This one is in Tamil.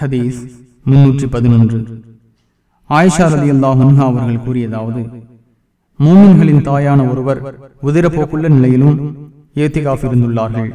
ஹதீஸ் முன்னூற்றி பதினொன்று. ஆயிஷா ரதி அல்லாஹா அவர்கள் கூறியதாவது மூமின்களின் தாயான ஒருவர் உதிரப்போக்குள்ள நிலையிலும் ஏத்திகாஃப் இருந்துள்ளார்கள்.